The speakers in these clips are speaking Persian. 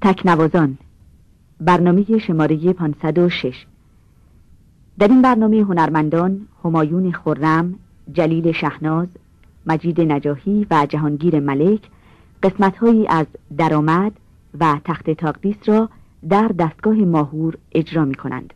تکنوازان برنامه شماره 506 در این برنامه هنرمندان همایون خرم، جلیل شهناز، مجید نجاهی و جهانگیر ملک قسمتهایی از درآمد و تخت تاقدیس را در دستگاه ماهور اجرا می کنند.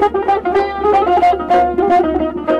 Thank you.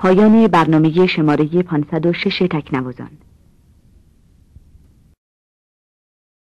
پایان برنامه شماره 506 تکنوازان.